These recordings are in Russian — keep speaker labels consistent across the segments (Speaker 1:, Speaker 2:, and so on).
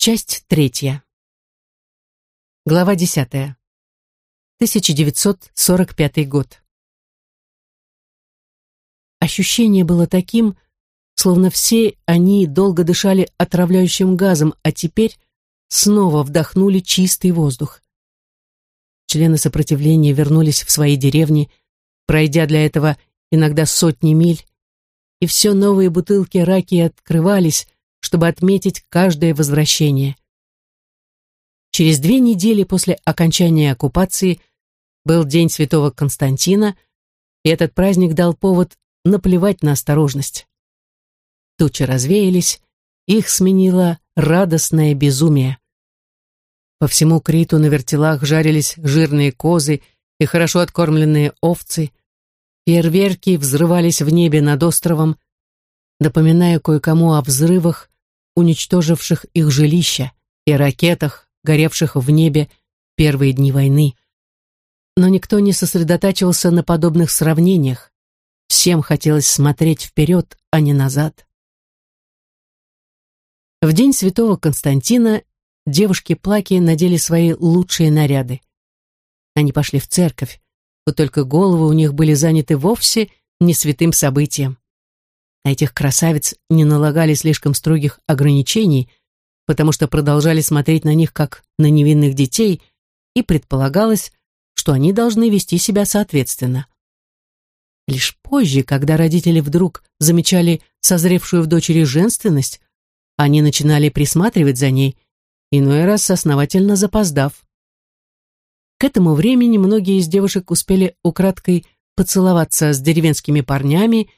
Speaker 1: Часть третья. Глава десятая. 1945 год. Ощущение было таким, словно все они долго дышали отравляющим газом, а теперь снова вдохнули чистый воздух. Члены сопротивления вернулись в свои деревни, пройдя для этого иногда сотни миль, и все новые бутылки раки открывались, чтобы отметить каждое возвращение. Через две недели после окончания оккупации был День Святого Константина, и этот праздник дал повод наплевать на осторожность. Тучи развеялись, их сменило радостное безумие. По всему Криту на вертелах жарились жирные козы и хорошо откормленные овцы. Фейерверки взрывались в небе над островом, напоминая кое-кому о взрывах, уничтоживших их жилища, и ракетах, горевших в небе первые дни войны. Но никто не сосредотачивался на подобных сравнениях. Всем хотелось смотреть вперед, а не назад. В день святого Константина девушки-плаки надели свои лучшие наряды. Они пошли в церковь, вот только головы у них были заняты вовсе не святым событием. На этих красавиц не налагали слишком строгих ограничений, потому что продолжали смотреть на них как на невинных детей, и предполагалось, что они должны вести себя соответственно. Лишь позже, когда родители вдруг замечали созревшую в дочери женственность, они начинали присматривать за ней, иной раз основательно запоздав. К этому времени многие из девушек успели украдкой поцеловаться с деревенскими парнями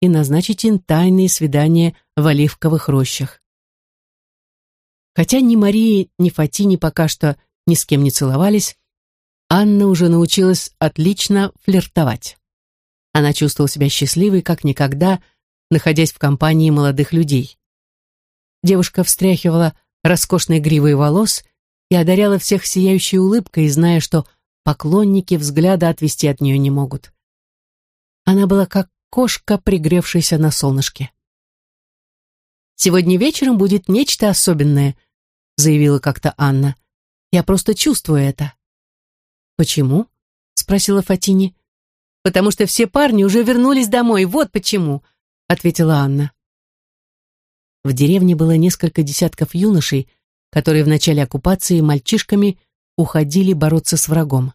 Speaker 1: и назначить им тайные свидания в оливковых рощах. Хотя ни Марии, ни Фатини пока что ни с кем не целовались, Анна уже научилась отлично флиртовать. Она чувствовала себя счастливой, как никогда, находясь в компании молодых людей. Девушка встряхивала роскошной гривой волос и одаряла всех сияющей улыбкой, зная, что поклонники взгляда отвести от нее не могут. Она была как кошка, пригревшаяся на солнышке. «Сегодня вечером будет нечто особенное», заявила как-то Анна. «Я просто чувствую это». «Почему?» спросила Фатини. «Потому что все парни уже вернулись домой, вот почему», ответила Анна. В деревне было несколько десятков юношей, которые в начале оккупации мальчишками уходили бороться с врагом.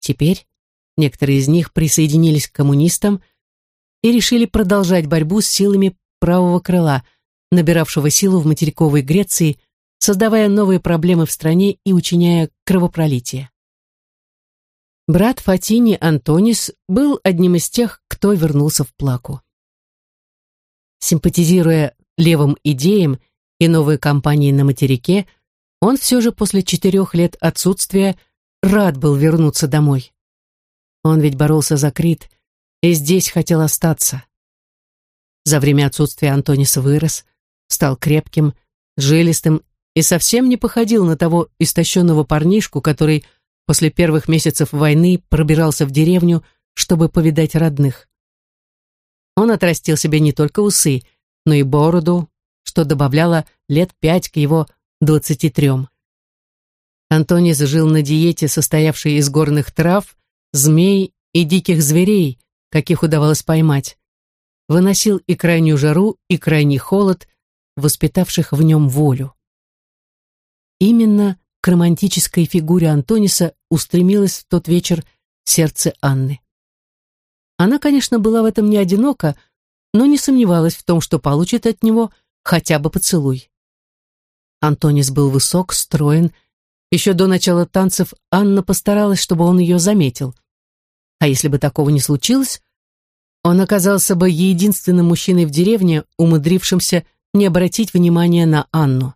Speaker 1: Теперь некоторые из них присоединились к коммунистам и решили продолжать борьбу с силами правого крыла, набиравшего силу в материковой Греции, создавая новые проблемы в стране и учиняя кровопролитие. Брат Фатини Антонис был одним из тех, кто вернулся в Плаку. Симпатизируя левым идеям и новой кампании на материке, он все же после четырех лет отсутствия рад был вернуться домой. Он ведь боролся за Крит и здесь хотел остаться. За время отсутствия Антонис вырос, стал крепким, жилистым и совсем не походил на того истощенного парнишку, который после первых месяцев войны пробирался в деревню, чтобы повидать родных. Он отрастил себе не только усы, но и бороду, что добавляло лет пять к его двадцати трем. Антонис жил на диете, состоявшей из горных трав, змей и диких зверей, каких удавалось поймать. Выносил и крайнюю жару, и крайний холод, воспитавших в нем волю. Именно к романтической фигуре Антониса устремилось в тот вечер сердце Анны. Она, конечно, была в этом не одинока, но не сомневалась в том, что получит от него хотя бы поцелуй. Антонис был высок, строен. Еще до начала танцев Анна постаралась, чтобы он ее заметил. А если бы такого не случилось, он оказался бы единственным мужчиной в деревне, умудрившимся не обратить внимания на Анну.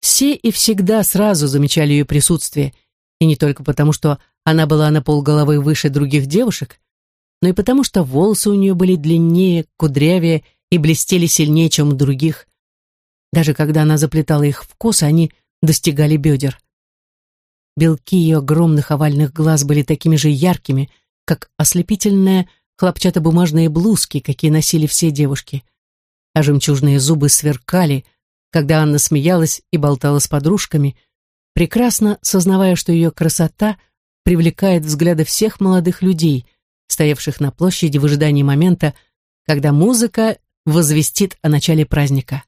Speaker 1: Все и всегда сразу замечали ее присутствие, и не только потому, что она была на полголовы выше других девушек, но и потому, что волосы у нее были длиннее, кудрявее и блестели сильнее, чем у других. Даже когда она заплетала их в косы, они достигали бедер. Белки ее огромных овальных глаз были такими же яркими, как ослепительная хлопчатобумажные блузки, какие носили все девушки. А жемчужные зубы сверкали, когда Анна смеялась и болтала с подружками, прекрасно сознавая, что ее красота привлекает взгляды всех молодых людей, стоявших на площади в ожидании момента, когда музыка возвестит о начале праздника.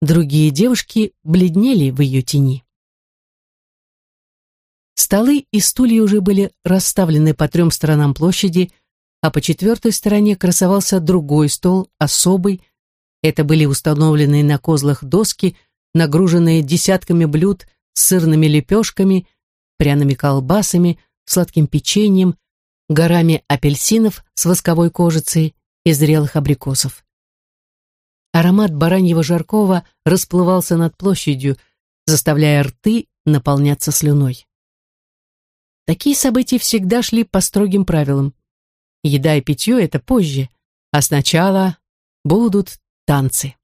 Speaker 1: Другие девушки бледнели в ее тени. Столы и стулья уже были расставлены по трем сторонам площади, а по четвертой стороне красовался другой стол, особый. Это были установленные на козлах доски, нагруженные десятками блюд с сырными лепешками, пряными колбасами, сладким печеньем, горами апельсинов с восковой кожицей и зрелых абрикосов. Аромат бараньего жаркого расплывался над площадью, заставляя рты наполняться слюной. Такие события всегда шли по строгим правилам. Еда и питье — это позже, а сначала будут танцы.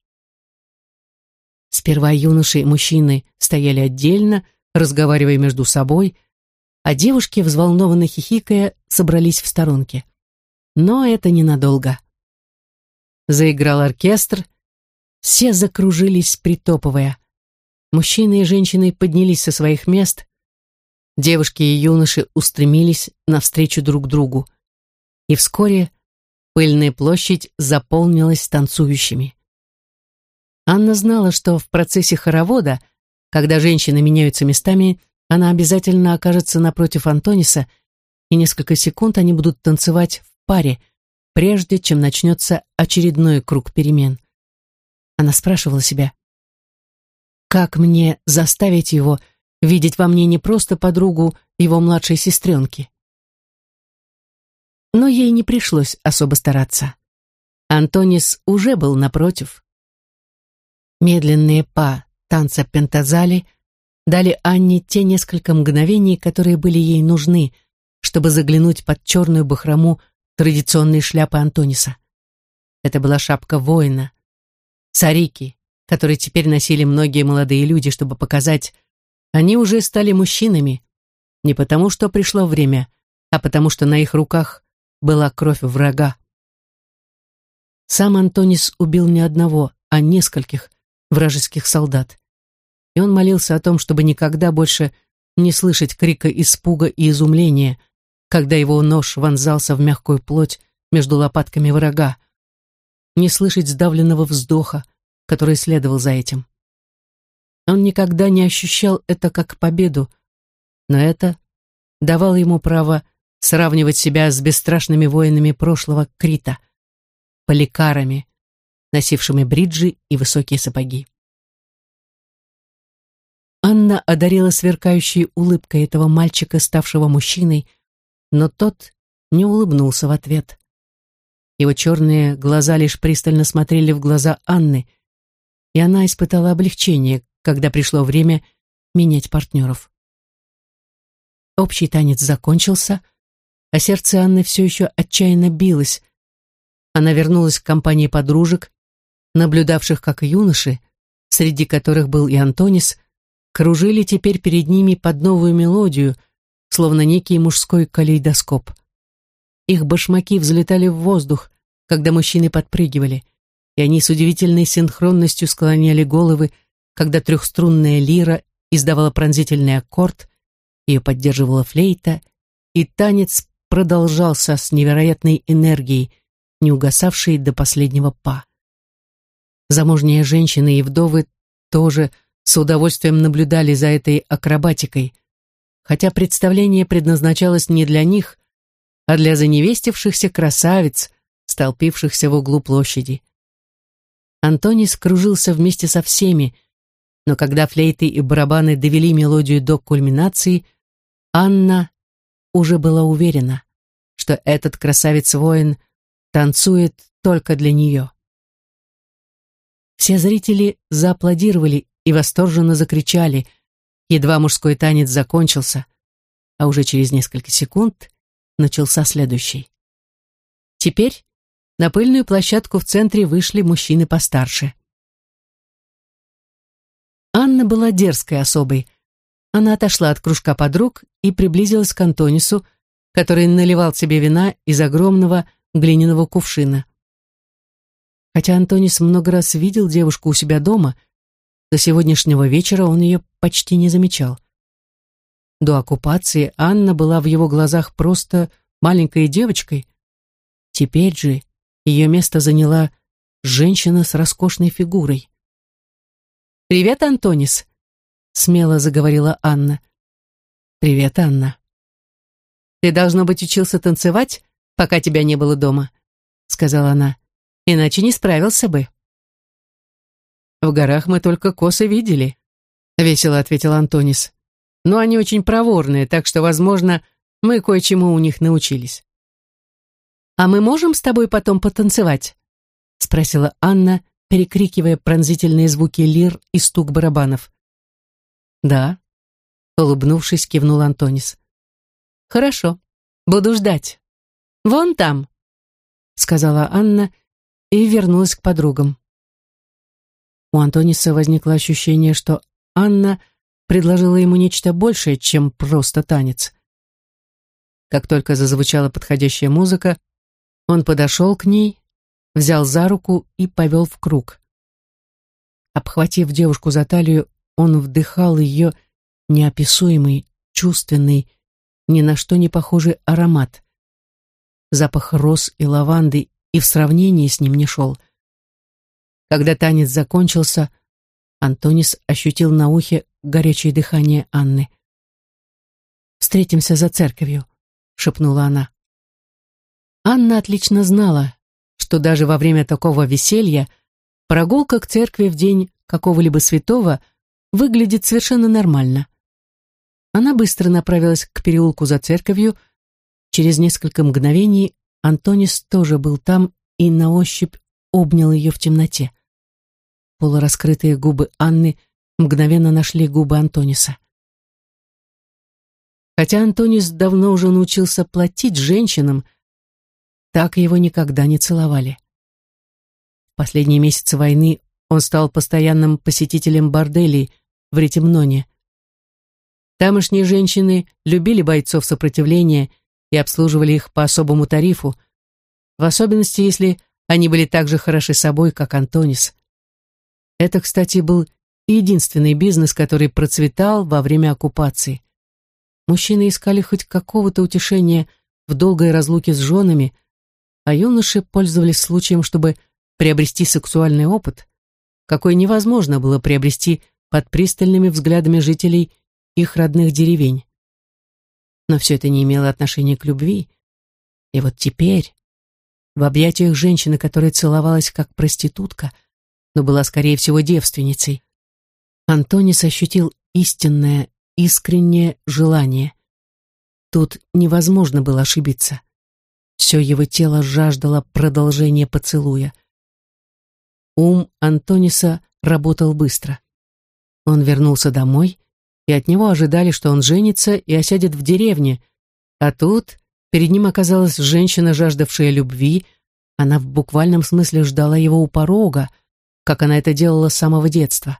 Speaker 1: Сперва юноши и мужчины стояли отдельно, разговаривая между собой, а девушки, взволнованно хихикая, собрались в сторонке. Но это ненадолго. Заиграл оркестр, все закружились, притопывая. Мужчины и женщины поднялись со своих мест, девушки и юноши устремились навстречу друг другу и вскоре пыльная площадь заполнилась танцующими. Анна знала, что в процессе хоровода, когда женщины меняются местами, она обязательно окажется напротив Антониса, и несколько секунд они будут танцевать в паре, прежде чем начнется очередной круг перемен. Она спрашивала себя, как мне заставить его видеть во мне не просто подругу его младшей сестренки? Но ей не пришлось особо стараться. Антонис уже был напротив. Медленные па танца пентазали дали Анне те несколько мгновений, которые были ей нужны, чтобы заглянуть под черную бахрому традиционной шляпы Антониса. Это была шапка воина, сарики, которые теперь носили многие молодые люди, чтобы показать, они уже стали мужчинами, не потому что пришло время, а потому что на их руках была кровь врага. Сам Антонис убил не одного, а нескольких вражеских солдат. И он молился о том, чтобы никогда больше не слышать крика испуга и изумления, когда его нож вонзался в мягкую плоть между лопатками врага, не слышать сдавленного вздоха, который следовал за этим. Он никогда не ощущал это как победу, но это давало ему право сравнивать себя с бесстрашными воинами прошлого Крита, поликарами, носившими бриджи и высокие сапоги. Анна одарила сверкающей улыбкой этого мальчика, ставшего мужчиной, но тот не улыбнулся в ответ. Его черные глаза лишь пристально смотрели в глаза Анны, и она испытала облегчение, когда пришло время менять партнеров. Общий танец закончился, а сердце Анны все еще отчаянно билось. Она вернулась к компании подружек, наблюдавших, как юноши, среди которых был и Антонис, кружили теперь перед ними под новую мелодию, словно некий мужской калейдоскоп. Их башмаки взлетали в воздух, когда мужчины подпрыгивали, и они с удивительной синхронностью склоняли головы, когда трехструнная лира издавала пронзительный аккорд, ее поддерживала флейта, и танец продолжался с невероятной энергией, не угасавшей до последнего па. Замужние женщины и вдовы тоже с удовольствием наблюдали за этой акробатикой, хотя представление предназначалось не для них, а для заневестившихся красавиц, столпившихся в углу площади. Антоний скружился вместе со всеми, но когда флейты и барабаны довели мелодию до кульминации, Анна уже была уверена что этот красавец-воин танцует только для нее. Все зрители зааплодировали и восторженно закричали, едва мужской танец закончился, а уже через несколько секунд начался следующий. Теперь на пыльную площадку в центре вышли мужчины постарше. Анна была дерзкой особой. Она отошла от кружка подруг и приблизилась к Антонису, который наливал себе вина из огромного глиняного кувшина. Хотя Антонис много раз видел девушку у себя дома, до сегодняшнего вечера он ее почти не замечал. До оккупации Анна была в его глазах просто маленькой девочкой. Теперь же ее место заняла женщина с роскошной фигурой. «Привет, Антонис», — смело заговорила Анна. «Привет, Анна». «Ты, должно быть, учился танцевать, пока тебя не было дома», — сказала она. «Иначе не справился бы». «В горах мы только косы видели», — весело ответил Антонис. «Но они очень проворные, так что, возможно, мы кое-чему у них научились». «А мы можем с тобой потом потанцевать?» — спросила Анна, перекрикивая пронзительные звуки лир и стук барабанов. «Да», — улыбнувшись, кивнул Антонис. «Хорошо, буду ждать. Вон там», — сказала Анна и вернулась к подругам. У Антониса возникло ощущение, что Анна предложила ему нечто большее, чем просто танец. Как только зазвучала подходящая музыка, он подошел к ней, взял за руку и повел в круг. Обхватив девушку за талию, он вдыхал ее неописуемый, чувственный, ни на что не похожий аромат. Запах роз и лаванды и в сравнении с ним не шел — когда танец закончился, Антонис ощутил на ухе горячее дыхание Анны. «Встретимся за церковью», — шепнула она. Анна отлично знала, что даже во время такого веселья прогулка к церкви в день какого-либо святого выглядит совершенно нормально. Она быстро направилась к переулку за церковью. Через несколько мгновений Антонис тоже был там и на ощупь обнял ее в темноте. Полураскрытые губы Анны мгновенно нашли губы Антониса. Хотя Антонис давно уже научился платить женщинам, так его никогда не целовали. В последние месяцы войны он стал постоянным посетителем борделей в Ретемноне. Тамошние женщины любили бойцов сопротивления и обслуживали их по особому тарифу, в особенности, если они были так же хороши собой, как Антонис. Это, кстати, был единственный бизнес, который процветал во время оккупации. Мужчины искали хоть какого-то утешения в долгой разлуке с женами, а юноши пользовались случаем, чтобы приобрести сексуальный опыт, какой невозможно было приобрести под пристальными взглядами жителей их родных деревень. Но все это не имело отношения к любви. И вот теперь, в объятиях женщины, которая целовалась как проститутка, но была, скорее всего, девственницей. Антонис ощутил истинное, искреннее желание. Тут невозможно было ошибиться. Все его тело жаждало продолжения поцелуя. Ум Антониса работал быстро. Он вернулся домой, и от него ожидали, что он женится и осядет в деревне, а тут перед ним оказалась женщина, жаждавшая любви, она в буквальном смысле ждала его у порога, как она это делала с самого детства.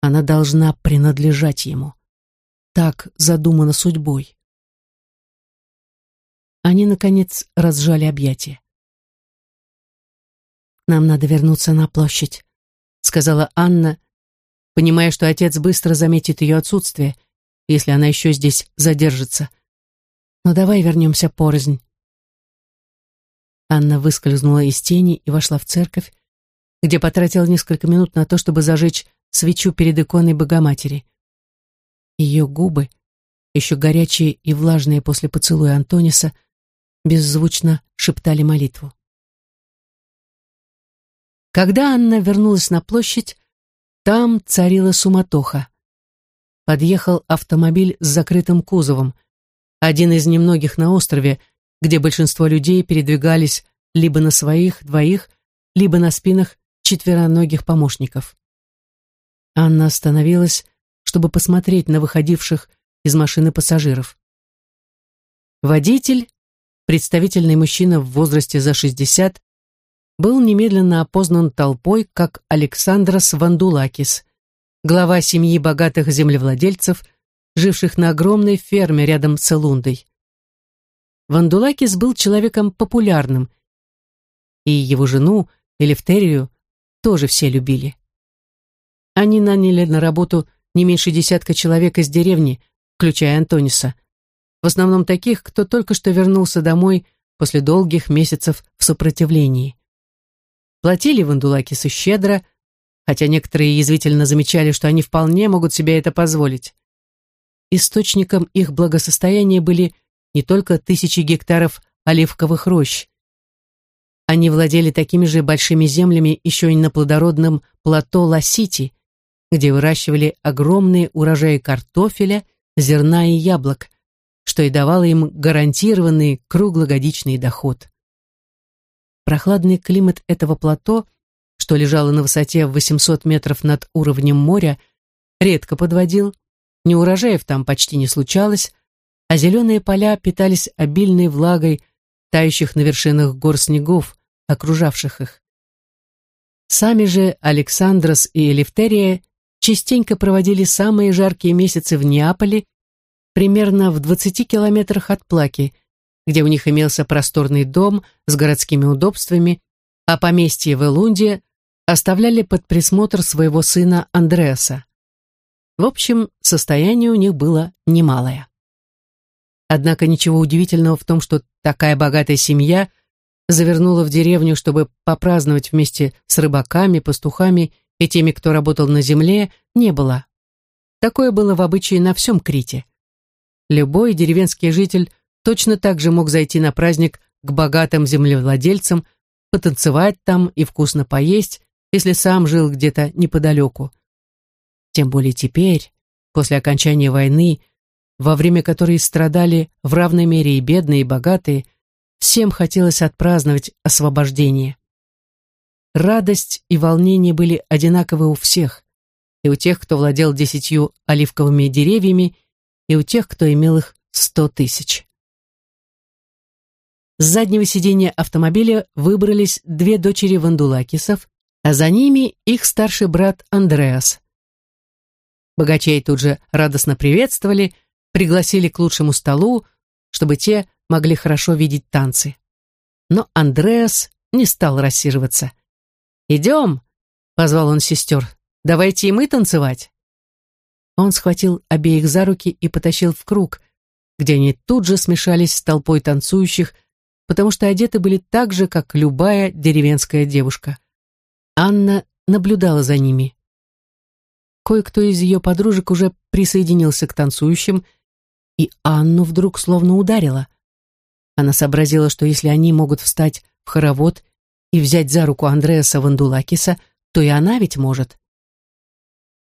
Speaker 1: Она должна принадлежать ему. Так задумано судьбой. Они, наконец, разжали объятия. «Нам надо вернуться на площадь», — сказала Анна, понимая, что отец быстро заметит ее отсутствие, если она еще здесь задержится. «Но давай вернемся порознь». Анна выскользнула из тени и вошла в церковь, где потратил несколько минут на то, чтобы зажечь свечу перед иконой Богоматери. Ее губы, еще горячие и влажные после поцелуя Антониса, беззвучно шептали молитву. Когда Анна вернулась на площадь, там царила суматоха. Подъехал автомобиль с закрытым кузовом, один из немногих на острове, где большинство людей передвигались либо на своих двоих, либо на спинах четвероногих помощников. Анна остановилась, чтобы посмотреть на выходивших из машины пассажиров. Водитель, представительный мужчина в возрасте за 60, был немедленно опознан толпой как Александрос Вандулакис, глава семьи богатых землевладельцев, живших на огромной ферме рядом с Элундой. Вандулакис был человеком популярным, и его жену, Элефтерию тоже все любили. Они наняли на работу не меньше десятка человек из деревни, включая Антониса. В основном таких, кто только что вернулся домой после долгих месяцев в сопротивлении. Платили вандулакисы щедро, хотя некоторые язвительно замечали, что они вполне могут себе это позволить. Источником их благосостояния были не только тысячи гектаров оливковых рощ. Они владели такими же большими землями еще и на плодородном плато Ласити, где выращивали огромные урожаи картофеля, зерна и яблок, что и давало им гарантированный круглогодичный доход. Прохладный климат этого плато, что лежало на высоте в 800 метров над уровнем моря, редко подводил, неурожаев там почти не случалось, а зеленые поля питались обильной влагой тающих на вершинах гор снегов, окружавших их. Сами же Александрос и Элефтерия частенько проводили самые жаркие месяцы в Неаполе, примерно в 20 километрах от Плаки, где у них имелся просторный дом с городскими удобствами, а поместье в Элунде оставляли под присмотр своего сына Андреаса. В общем, состояние у них было немалое. Однако ничего удивительного в том, что такая богатая семья завернула в деревню, чтобы попраздновать вместе с рыбаками, пастухами и теми, кто работал на земле, не было. Такое было в обычае на всем Крите. Любой деревенский житель точно так же мог зайти на праздник к богатым землевладельцам, потанцевать там и вкусно поесть, если сам жил где-то неподалеку. Тем более теперь, после окончания войны, во время которой страдали в равной мере и бедные, и богатые, всем хотелось отпраздновать освобождение. Радость и волнение были одинаковы у всех, и у тех, кто владел десятью оливковыми деревьями, и у тех, кто имел их сто тысяч. С заднего сиденья автомобиля выбрались две дочери Вандулакисов, а за ними их старший брат Андреас. Богачей тут же радостно приветствовали, пригласили к лучшему столу, чтобы те могли хорошо видеть танцы. Но Андреас не стал рассиживаться. «Идем!» — позвал он сестер. «Давайте и мы танцевать!» Он схватил обеих за руки и потащил в круг, где они тут же смешались с толпой танцующих, потому что одеты были так же, как любая деревенская девушка. Анна наблюдала за ними. Кое-кто из ее подружек уже присоединился к танцующим, и Анну вдруг словно ударила. Она сообразила, что если они могут встать в хоровод и взять за руку Андреаса Вандулакиса, то и она ведь может.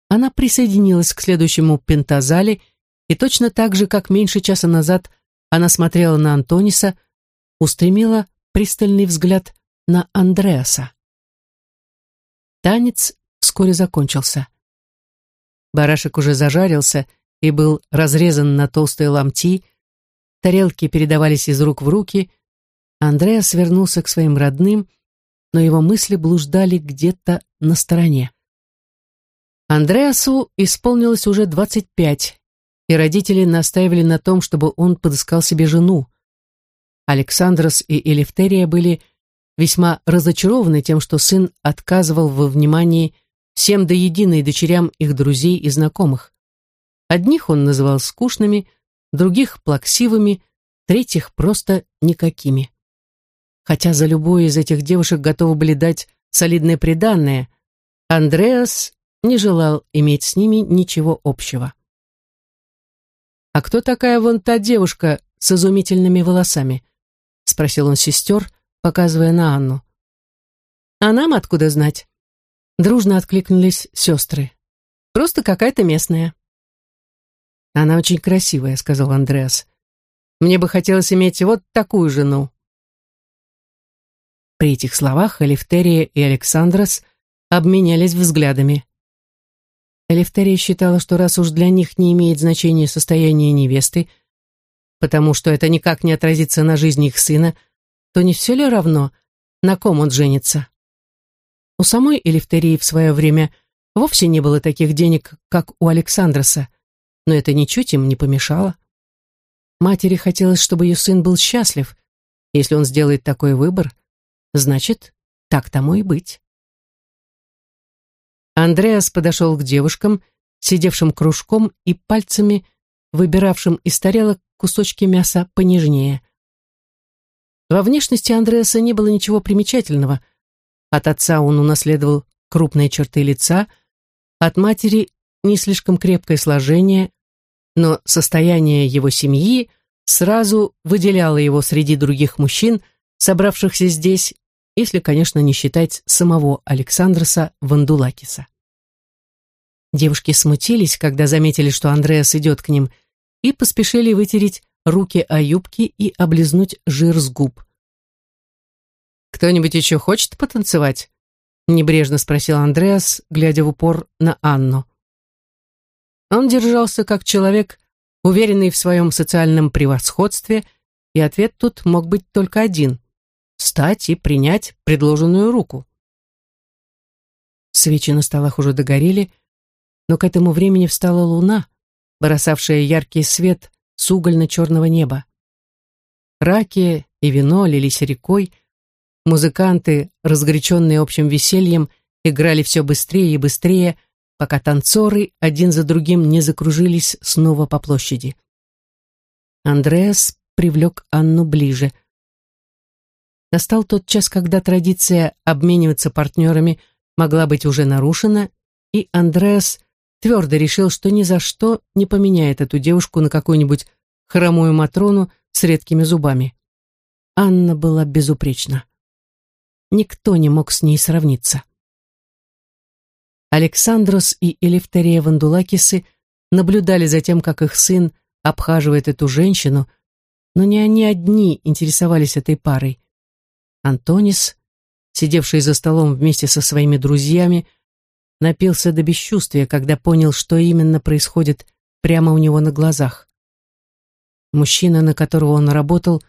Speaker 1: Она присоединилась к следующему пентазале, и точно так же, как меньше часа назад она смотрела на Антониса, устремила пристальный взгляд на Андреаса. Танец вскоре закончился. Барашек уже зажарился и был разрезан на толстые ломти, тарелки передавались из рук в руки, Андреас вернулся к своим родным, но его мысли блуждали где-то на стороне. Андреасу исполнилось уже двадцать пять, и родители настаивали на том, чтобы он подыскал себе жену. Александрос и Элефтерия были весьма разочарованы тем, что сын отказывал во внимании всем до единой дочерям их друзей и знакомых. Одних он называл скучными, других – плаксивыми, третьих – просто никакими. Хотя за любую из этих девушек готовы были дать солидное приданное, Андреас не желал иметь с ними ничего общего. «А кто такая вон та девушка с изумительными волосами?» — спросил он сестер, показывая на Анну. «А нам откуда знать?» Дружно откликнулись сестры. «Просто какая-то местная». «Она очень красивая», — сказал Андреас. «Мне бы хотелось иметь вот такую жену». При этих словах Элифтерия и Александрос обменялись взглядами. Элифтерия считала, что раз уж для них не имеет значения состояние невесты, потому что это никак не отразится на жизни их сына, то не все ли равно, на ком он женится? У самой Элифтерии в свое время вовсе не было таких денег, как у Александроса, но это ничуть им не помешало. Матери хотелось, чтобы ее сын был счастлив. Если он сделает такой выбор, значит, так тому и быть. Андреас подошел к девушкам, сидевшим кружком и пальцами, выбиравшим из тарелок кусочки мяса понежнее. Во внешности Андреаса не было ничего примечательного. От отца он унаследовал крупные черты лица, от матери не слишком крепкое сложение, но состояние его семьи сразу выделяло его среди других мужчин, собравшихся здесь, если, конечно, не считать самого Александроса Вандулакиса. Девушки смутились, когда заметили, что Андреас идет к ним, и поспешили вытереть руки о юбки и облизнуть жир с губ. «Кто-нибудь еще хочет потанцевать?» — небрежно спросил Андреас, глядя в упор на Анну. Он держался как человек, уверенный в своем социальном превосходстве, и ответ тут мог быть только один — встать и принять предложенную руку. Свечи на столах уже догорели, но к этому времени встала луна, бросавшая яркий свет с угольно-черного неба. Раки и вино лились рекой, музыканты, разгоряченные общим весельем, играли все быстрее и быстрее, пока танцоры один за другим не закружились снова по площади. Андреас привлек Анну ближе. Настал тот час, когда традиция обмениваться партнерами могла быть уже нарушена, и Андреас твердо решил, что ни за что не поменяет эту девушку на какую-нибудь хромую Матрону с редкими зубами. Анна была безупречна. Никто не мог с ней сравниться. Александрос и Элефтерия Вандулакисы наблюдали за тем, как их сын обхаживает эту женщину, но не они одни интересовались этой парой. Антонис, сидевший за столом вместе со своими друзьями, напился до бесчувствия, когда понял, что именно происходит прямо у него на глазах. Мужчина, на которого он работал,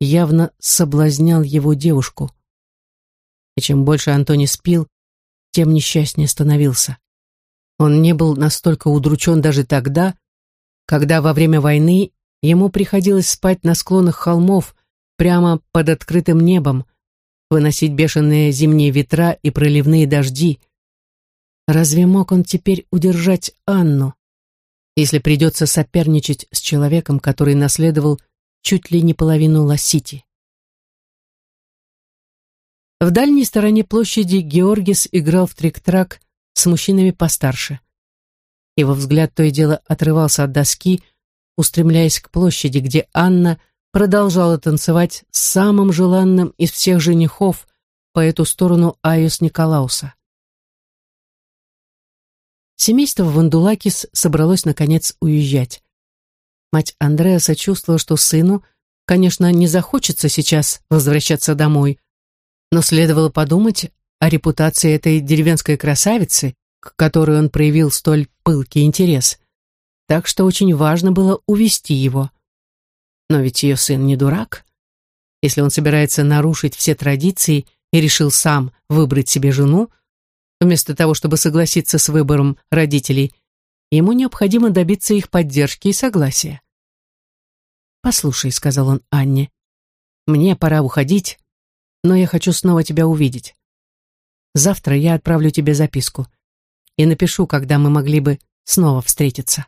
Speaker 1: явно соблазнял его девушку. И чем больше Антонис пил, тем несчастнее становился. Он не был настолько удручен даже тогда, когда во время войны ему приходилось спать на склонах холмов прямо под открытым небом, выносить бешеные зимние ветра и проливные дожди. Разве мог он теперь удержать Анну, если придется соперничать с человеком, который наследовал чуть ли не половину Лассити? В дальней стороне площади Георгис играл в трик-трак с мужчинами постарше. Его взгляд то и дело отрывался от доски, устремляясь к площади, где Анна продолжала танцевать с самым желанным из всех женихов по эту сторону Айос Николауса. Семейство Вандулакис собралось, наконец, уезжать. Мать Андреа сочувствовала, что сыну, конечно, не захочется сейчас возвращаться домой, но следовало подумать о репутации этой деревенской красавицы, к которой он проявил столь пылкий интерес. Так что очень важно было увести его. Но ведь ее сын не дурак. Если он собирается нарушить все традиции и решил сам выбрать себе жену, вместо того, чтобы согласиться с выбором родителей, ему необходимо добиться их поддержки и согласия. «Послушай», — сказал он Анне, — «мне пора уходить, но я хочу снова тебя увидеть. Завтра я отправлю тебе записку и напишу, когда мы могли бы снова встретиться.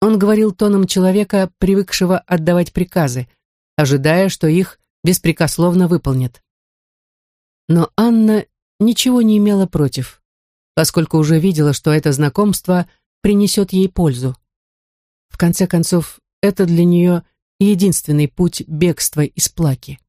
Speaker 1: Он говорил тоном человека, привыкшего отдавать приказы, ожидая, что их беспрекословно выполнят. Но Анна ничего не имела против, поскольку уже видела, что это знакомство принесет ей пользу. В конце концов, это для нее единственный путь бегства из плаки.